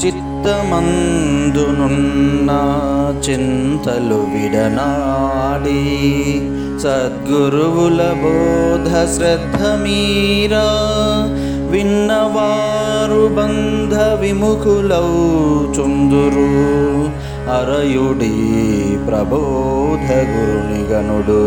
చిత్తమందునున్న చింతలు విడనాడి సద్గురువుల బోధ శ్రద్ధ మీరా విన్నవారు బంధ విముఖులౌ చుందురు అరయుడి ప్రబోధ గురునిగనుడు